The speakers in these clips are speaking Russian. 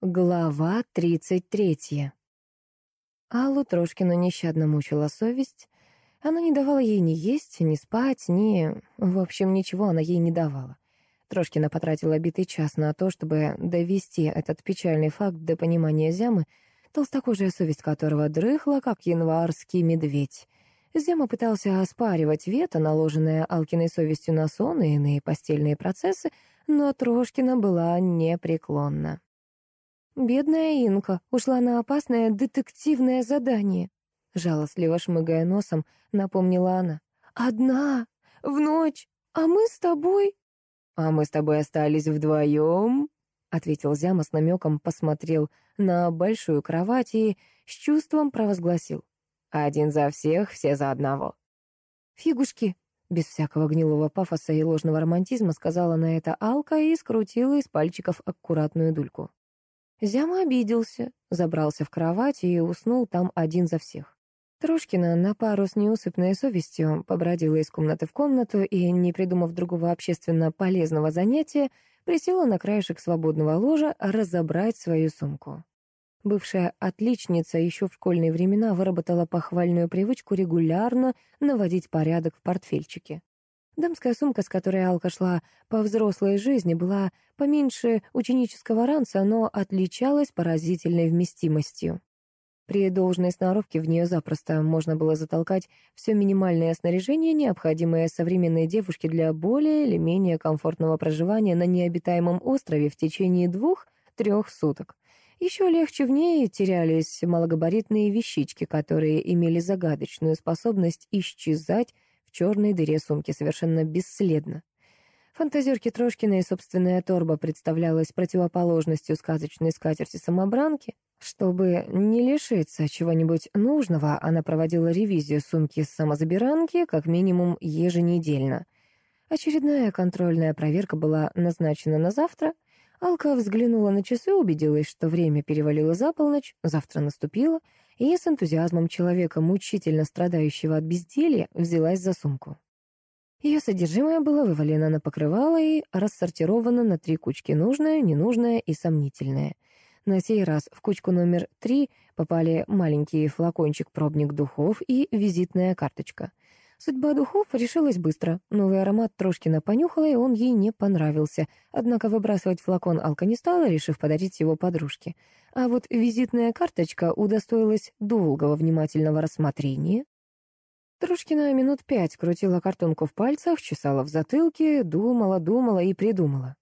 Глава тридцать третья. Аллу Трошкину нещадно мучила совесть. Она не давала ей ни есть, ни спать, ни... В общем, ничего она ей не давала. Трошкина потратила битый час на то, чтобы довести этот печальный факт до понимания Зямы, толстокожая совесть которого дрыхла, как январский медведь. Зяма пытался оспаривать вето, наложенное Алкиной совестью на сон и иные постельные процессы, но Трошкина была непреклонна. Бедная Инка ушла на опасное детективное задание. Жалостливо шмыгая носом, напомнила она. «Одна, в ночь, а мы с тобой...» «А мы с тобой остались вдвоем», — ответил Зяма с намеком, посмотрел на большую кровать и с чувством провозгласил. «Один за всех, все за одного». «Фигушки», — без всякого гнилого пафоса и ложного романтизма сказала на это Алка и скрутила из пальчиков аккуратную дульку. Зяма обиделся, забрался в кровать и уснул там один за всех. Трошкина на пару с неусыпной совестью побродила из комнаты в комнату и, не придумав другого общественно полезного занятия, присела на краешек свободного ложа разобрать свою сумку. Бывшая отличница еще в школьные времена выработала похвальную привычку регулярно наводить порядок в портфельчике. Дамская сумка, с которой Алка шла по взрослой жизни, была поменьше ученического ранца, но отличалась поразительной вместимостью. При должной сноровке в нее запросто можно было затолкать все минимальное снаряжение, необходимое современной девушке для более или менее комфортного проживания на необитаемом острове в течение двух-трех суток. Еще легче в ней терялись малогабаритные вещички, которые имели загадочную способность исчезать в черной дыре сумки совершенно бесследно. Фантазерке Трошкиной собственная торба представлялась противоположностью сказочной скатерти-самобранки. Чтобы не лишиться чего-нибудь нужного, она проводила ревизию сумки с самозабиранки как минимум еженедельно. Очередная контрольная проверка была назначена на завтра. Алка взглянула на часы, убедилась, что время перевалило за полночь, завтра наступило — и с энтузиазмом человека, мучительно страдающего от безделья, взялась за сумку. Ее содержимое было вывалено на покрывало и рассортировано на три кучки — нужное, ненужное и сомнительное. На сей раз в кучку номер три попали маленький флакончик-пробник духов и визитная карточка — Судьба духов решилась быстро. Новый аромат Трошкина понюхала, и он ей не понравился. Однако выбрасывать флакон Алка не стала, решив подарить его подружке. А вот визитная карточка удостоилась долгого внимательного рассмотрения. Трошкина минут пять крутила картонку в пальцах, чесала в затылке, думала, думала и придумала.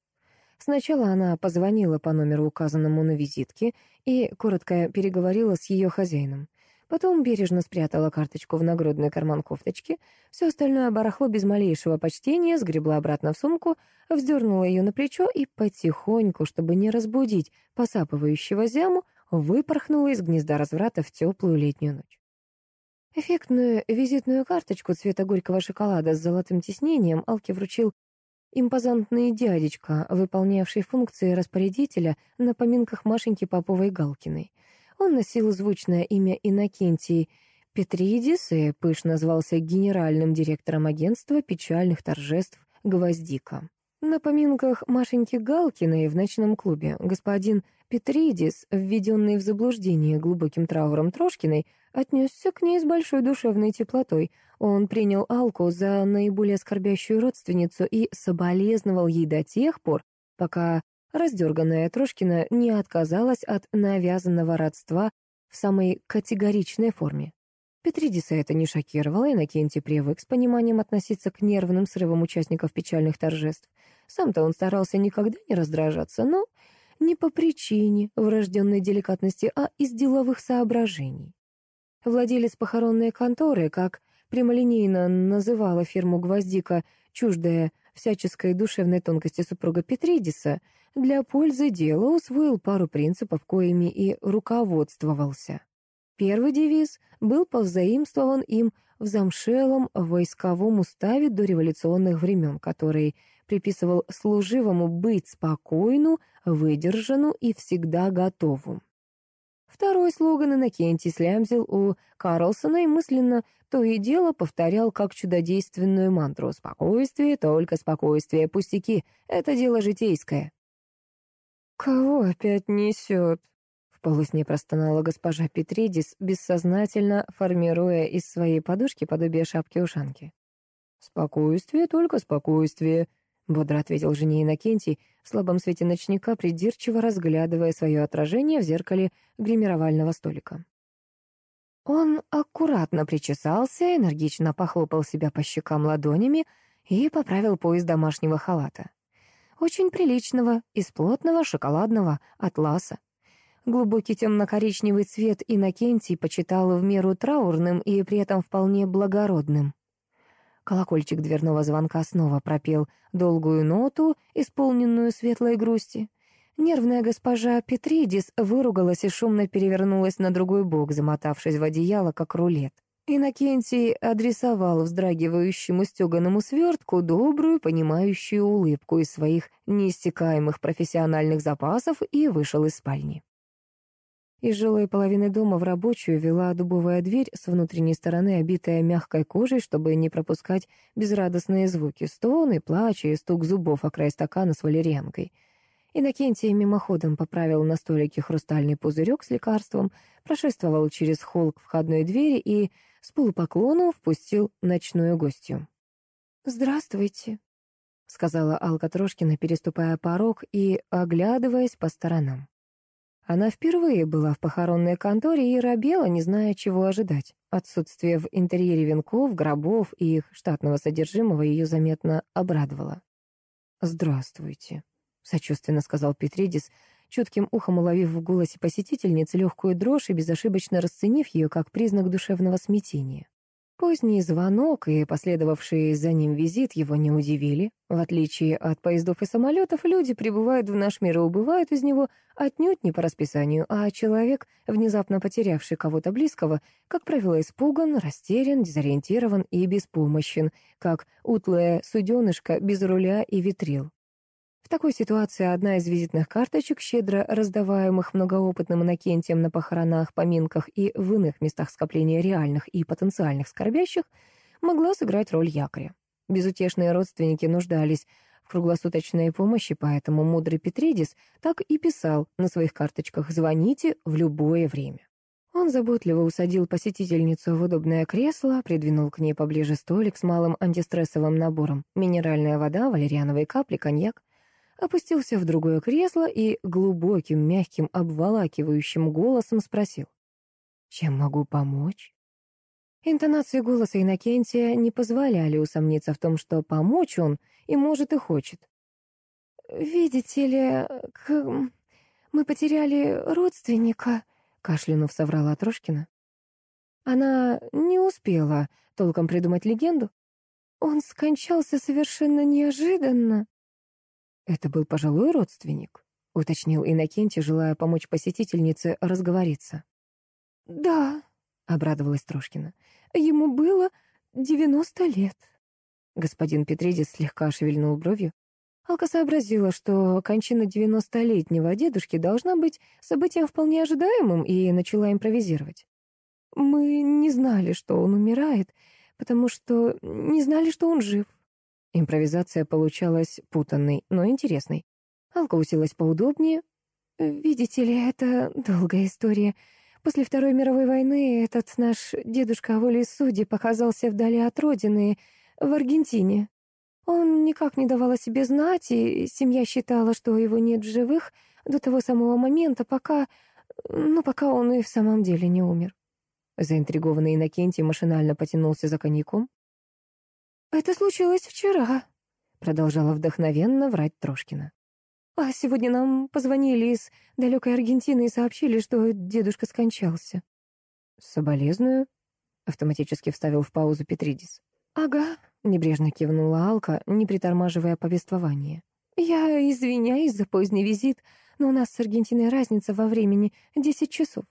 Сначала она позвонила по номеру, указанному на визитке, и коротко переговорила с ее хозяином. Потом бережно спрятала карточку в нагрудный карман кофточки, все остальное барахло без малейшего почтения сгребла обратно в сумку, вздернула ее на плечо и потихоньку, чтобы не разбудить посапывающего зяму, выпорхнула из гнезда разврата в теплую летнюю ночь. Эффектную визитную карточку цвета горького шоколада с золотым тиснением Алке вручил импозантный дядечка, выполнявший функции распорядителя на поминках Машеньки Поповой-Галкиной — он носил звучное имя Иннокентий Петридис и пышно назвался генеральным директором агентства печальных торжеств «Гвоздика». На поминках Машеньки Галкиной в ночном клубе господин Петридис, введенный в заблуждение глубоким трауром Трошкиной, отнесся к ней с большой душевной теплотой. Он принял Алку за наиболее скорбящую родственницу и соболезновал ей до тех пор, пока Раздерганная Трошкина не отказалась от навязанного родства в самой категоричной форме. Петридиса это не шокировало, Иннокентий привык с пониманием относиться к нервным срывам участников печальных торжеств. Сам-то он старался никогда не раздражаться, но не по причине врожденной деликатности, а из деловых соображений. Владелец похоронной конторы, как прямолинейно называла фирму «Гвоздика», чуждая всяческой душевной тонкости супруга Петридиса, для пользы дела усвоил пару принципов, коими и руководствовался. Первый девиз был позаимствован им в замшелом войсковом уставе до революционных времен, который приписывал служивому быть спокойну, выдержану и всегда готовым. Второй слоган Иннокентий слямзил у Карлсона и мысленно то и дело повторял как чудодейственную мантру «Спокойствие, только спокойствие, пустяки, это дело житейское». «Кого опять несет?» В полусне простонала госпожа Петридис, бессознательно формируя из своей подушки подобие шапки-ушанки. «Спокойствие, только спокойствие», — бодро ответил жене Иннокентий, в слабом свете ночника, придирчиво разглядывая свое отражение в зеркале гримировального столика. Он аккуратно причесался, энергично похлопал себя по щекам ладонями и поправил пояс домашнего халата. Очень приличного, из плотного шоколадного атласа. Глубокий темно-коричневый цвет Иннокентий почитал в меру траурным и при этом вполне благородным. Колокольчик дверного звонка снова пропел долгую ноту, исполненную светлой грусти. Нервная госпожа Петридис выругалась и шумно перевернулась на другой бок, замотавшись в одеяло, как рулет. Иннокентий адресовал вздрагивающему стеганому свертку добрую, понимающую улыбку из своих неистекаемых профессиональных запасов и вышел из спальни. Из жилой половины дома в рабочую вела дубовая дверь с внутренней стороны, обитая мягкой кожей, чтобы не пропускать безрадостные звуки, стоны, плач и стук зубов о край стакана с валерьянкой — Иннокентий мимоходом поправил на столике хрустальный пузырек с лекарством, прошествовал через холл к входной двери и с полупоклоном впустил ночную гостью. «Здравствуйте», — сказала Алка Трошкина, переступая порог и оглядываясь по сторонам. Она впервые была в похоронной конторе и робела, не зная, чего ожидать. Отсутствие в интерьере венков, гробов и их штатного содержимого ее заметно обрадовало. «Здравствуйте», сочувственно сказал Петридис, чутким ухом уловив в голосе посетительницы легкую дрожь и безошибочно расценив ее как признак душевного смятения. Поздний звонок и последовавший за ним визит его не удивили. В отличие от поездов и самолетов, люди прибывают в наш мир и убывают из него отнюдь не по расписанию, а человек, внезапно потерявший кого-то близкого, как правило, испуган, растерян, дезориентирован и беспомощен, как утлая суденышко без руля и ветрил. В такой ситуации одна из визитных карточек, щедро раздаваемых многоопытным Иннокентием на похоронах, поминках и в иных местах скопления реальных и потенциальных скорбящих, могла сыграть роль якоря. Безутешные родственники нуждались в круглосуточной помощи, поэтому мудрый Петридис так и писал на своих карточках «Звоните в любое время». Он заботливо усадил посетительницу в удобное кресло, придвинул к ней поближе столик с малым антистрессовым набором, минеральная вода, валериановые капли, коньяк, опустился в другое кресло и глубоким, мягким, обволакивающим голосом спросил. «Чем могу помочь?» Интонации голоса Иннокентия не позволяли усомниться в том, что помочь он и может, и хочет. «Видите ли, к... мы потеряли родственника», — кашлянув соврала Трошкина. Она не успела толком придумать легенду. Он скончался совершенно неожиданно. «Это был пожилой родственник?» — уточнил Иннокентий, желая помочь посетительнице разговориться. «Да», — обрадовалась Трошкина, — «ему было девяносто лет». Господин Петридис слегка шевельнул бровью. Алка сообразила, что кончина девяностолетнего дедушки должна быть событием вполне ожидаемым, и начала импровизировать. «Мы не знали, что он умирает, потому что не знали, что он жив. Импровизация получалась путанной, но интересной. Алка уселась поудобнее. «Видите ли, это долгая история. После Второй мировой войны этот наш дедушка волей судьи показался вдали от родины, в Аргентине. Он никак не давал о себе знать, и семья считала, что его нет в живых до того самого момента, пока... Ну, пока он и в самом деле не умер». Заинтригованный Иннокентий машинально потянулся за коньяком. «Это случилось вчера», — продолжала вдохновенно врать Трошкина. «А сегодня нам позвонили из далекой Аргентины и сообщили, что дедушка скончался». «Соболезную?» — автоматически вставил в паузу Петридис. «Ага», — небрежно кивнула Алка, не притормаживая повествование. «Я извиняюсь за поздний визит, но у нас с Аргентиной разница во времени десять часов».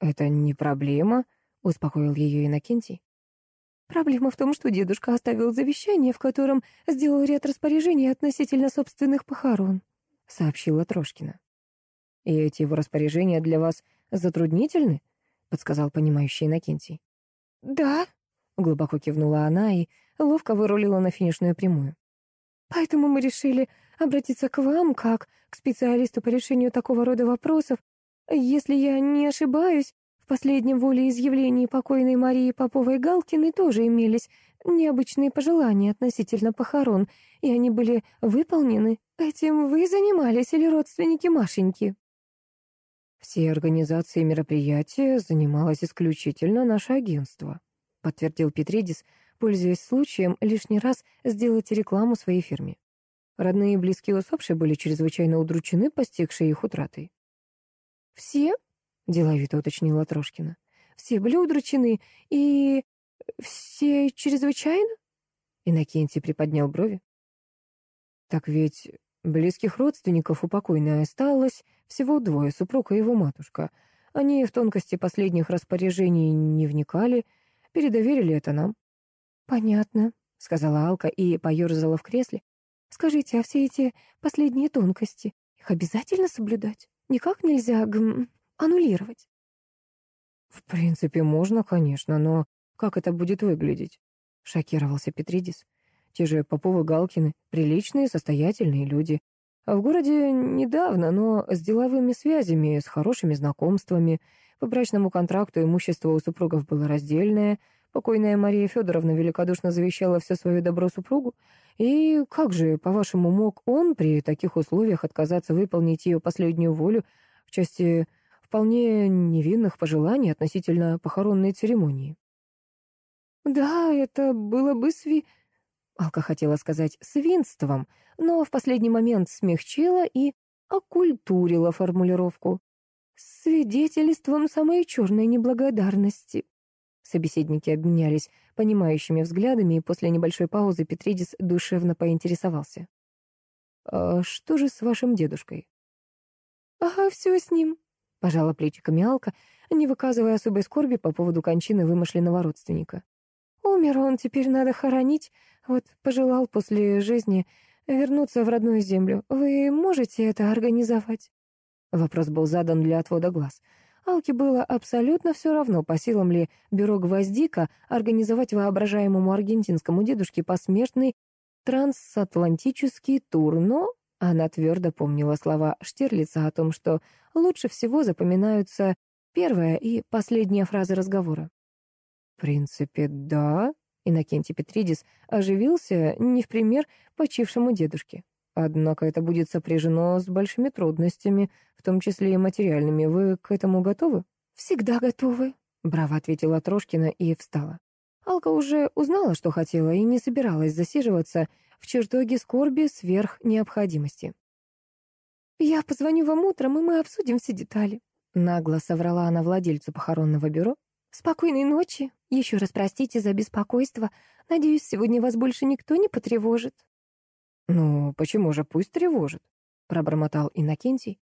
«Это не проблема», — успокоил ее Иннокентий. Проблема в том, что дедушка оставил завещание, в котором сделал ряд распоряжений относительно собственных похорон», — сообщила Трошкина. «И эти его распоряжения для вас затруднительны?» — подсказал понимающий Иннокентий. «Да», — глубоко кивнула она и ловко вырулила на финишную прямую. «Поэтому мы решили обратиться к вам, как к специалисту по решению такого рода вопросов. Если я не ошибаюсь, в последнем волеизъявлении покойной Марии Поповой-Галкиной тоже имелись необычные пожелания относительно похорон, и они были выполнены. Этим вы занимались или родственники Машеньки?» «Все организации мероприятия занималось исключительно наше агентство», подтвердил Петридис, пользуясь случаем лишний раз сделать рекламу своей фирме. Родные и близкие усопшие были чрезвычайно удручены постигшей их утратой. «Все?» — деловито уточнила Трошкина. «Все были удручены, и все чрезвычайно?» Иннокентий приподнял брови. «Так ведь близких родственников у покойной осталось всего двое, супруг и его матушка. Они в тонкости последних распоряжений не вникали, передоверили это нам». «Понятно», — сказала Алка и поерзала в кресле. «Скажите, а все эти последние тонкости, их обязательно соблюдать? Никак нельзя гм, аннулировать?» «В принципе, можно, конечно, но как это будет выглядеть?» — шокировался Петридис. «Те же Поповы Галкины, приличные, состоятельные люди. А в городе недавно, но с деловыми связями, с хорошими знакомствами. По брачному контракту имущество у супругов было раздельное. Покойная Мария Федоровна великодушно завещала все свое добро супругу. И как же, по-вашему, мог он при таких условиях отказаться выполнить ее последнюю волю в части вполне невинных пожеланий относительно похоронной церемонии? «Да, это было бы сви...» Алка хотела сказать «свинством», но в последний момент смягчила и оккультурила формулировку. «Свидетельством самой черной неблагодарности». Собеседники обменялись понимающими взглядами, и после небольшой паузы Петридис душевно поинтересовался. «А что же с вашим дедушкой?» «Ага, все с ним», — пожала плечиками Алка, не выказывая особой скорби по поводу кончины вымышленного родственника. Умер он, теперь надо хоронить. Вот пожелал после жизни вернуться в родную землю. Вы можете это организовать?» Вопрос был задан для отвода глаз. Алке было абсолютно все равно, по силам ли бюро «Гвоздика» организовать воображаемому аргентинскому дедушке посмертный трансатлантический тур, но она твердо помнила слова Штирлица о том, что лучше всего запоминаются первая и последняя фразы разговора. В принципе, да. Иннокентий Петридис оживился не в пример почившему дедушке. Однако это будет сопряжено с большими трудностями, в том числе и материальными. Вы к этому готовы? Всегда готовы, браво ответила Трошкина и встала. Алка уже узнала, что хотела, и не собиралась засиживаться в чертоге скорби сверх необходимости. «Я позвоню вам утром, и мы обсудим все детали», — нагло соврала она владельцу похоронного бюро, «Спокойной ночи. Еще раз простите за беспокойство. Надеюсь, сегодня вас больше никто не потревожит». «Ну, почему же пусть тревожит?» — пробормотал Иннокентий.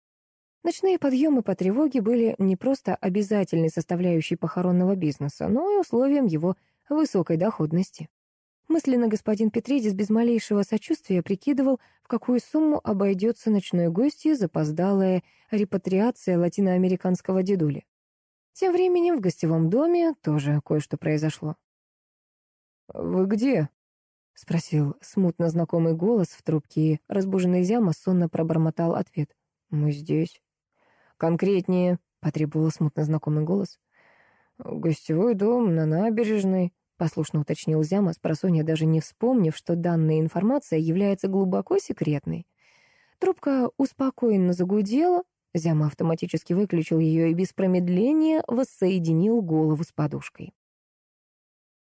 Ночные подъемы по тревоге были не просто обязательной составляющей похоронного бизнеса, но и условием его высокой доходности. Мысленно господин Петридис без малейшего сочувствия прикидывал, в какую сумму обойдется ночной гостье запоздалая репатриация латиноамериканского дедули. Тем временем в гостевом доме тоже кое-что произошло. «Вы где?» — спросил смутно знакомый голос в трубке, и разбуженный Зяма сонно пробормотал ответ. «Мы здесь». «Конкретнее», — потребовал смутно знакомый голос. «Гостевой дом на набережной», — послушно уточнил Зяма, спросонья даже не вспомнив, что данная информация является глубоко секретной. Трубка успокоенно загудела, Зяма автоматически выключил ее и без промедления воссоединил голову с подушкой.